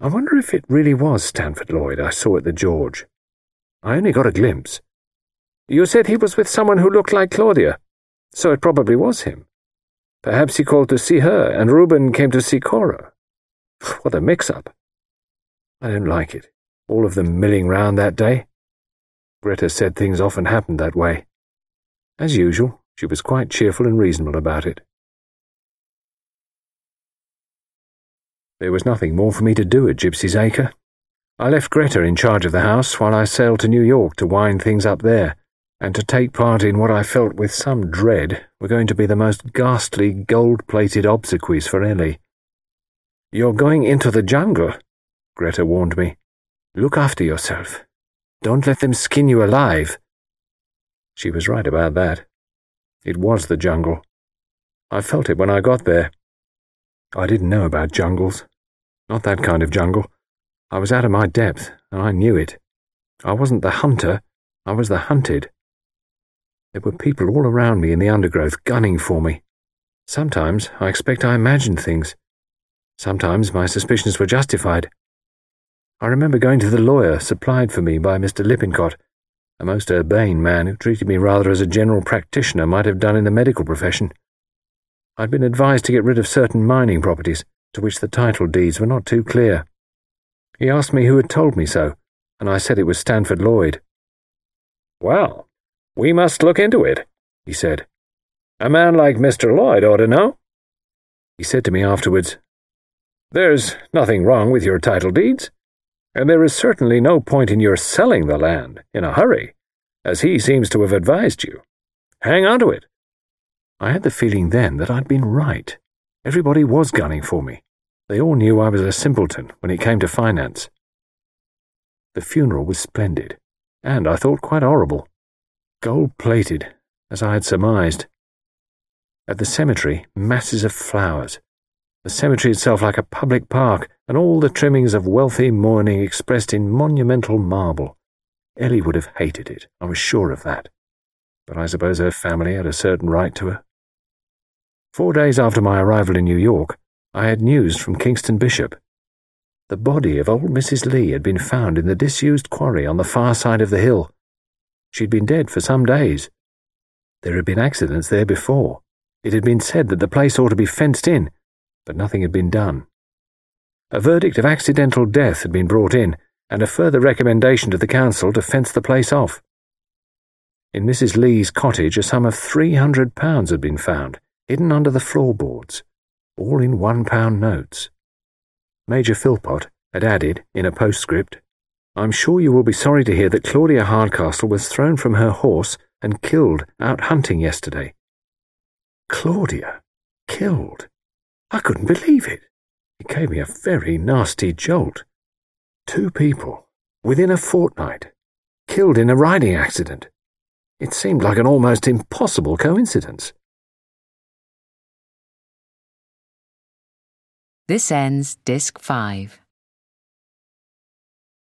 I wonder if it really was Stanford Lloyd I saw at the George. I only got a glimpse. You said he was with someone who looked like Claudia, so it probably was him. Perhaps he called to see her, and Reuben came to see Cora. What a mix-up. I don't like it, all of them milling round that day. Greta said things often happened that way. As usual, she was quite cheerful and reasonable about it. There was nothing more for me to do at Gypsy's Acre. I left Greta in charge of the house while I sailed to New York to wind things up there, and to take part in what I felt with some dread were going to be the most ghastly gold-plated obsequies for Ellie. You're going into the jungle, Greta warned me. Look after yourself. Don't let them skin you alive. She was right about that. It was the jungle. I felt it when I got there. I didn't know about jungles. Not that kind of jungle. I was out of my depth, and I knew it. I wasn't the hunter, I was the hunted. There were people all around me in the undergrowth gunning for me. Sometimes I expect I imagined things. Sometimes my suspicions were justified. I remember going to the lawyer supplied for me by Mr. Lippincott, a most urbane man who treated me rather as a general practitioner might have done in the medical profession. I'd been advised to get rid of certain mining properties, to which the title deeds were not too clear. He asked me who had told me so, and I said it was Stanford Lloyd. Well, we must look into it, he said. A man like Mr. Lloyd ought to know. He said to me afterwards, There's nothing wrong with your title deeds, and there is certainly no point in your selling the land in a hurry, as he seems to have advised you. Hang on to it. I had the feeling then that I'd been right. Everybody was gunning for me. They all knew I was a simpleton when it came to finance. The funeral was splendid, and I thought quite horrible. Gold plated, as I had surmised. At the cemetery, masses of flowers. The cemetery itself like a public park, and all the trimmings of wealthy mourning expressed in monumental marble. Ellie would have hated it, I was sure of that. But I suppose her family had a certain right to her. Four days after my arrival in New York, I had news from Kingston Bishop. The body of old Mrs. Lee had been found in the disused quarry on the far side of the hill. She'd been dead for some days. There had been accidents there before. It had been said that the place ought to be fenced in, but nothing had been done. A verdict of accidental death had been brought in, and a further recommendation to the council to fence the place off. In Mrs. Lee's cottage, a sum of three hundred pounds had been found hidden under the floorboards, all in one pound notes. Major Philpot had added, in a postscript, I'm sure you will be sorry to hear that Claudia Hardcastle was thrown from her horse and killed out hunting yesterday. Claudia? Killed? I couldn't believe it. It gave me a very nasty jolt. Two people, within a fortnight, killed in a riding accident. It seemed like an almost impossible coincidence. This ends Disc 5.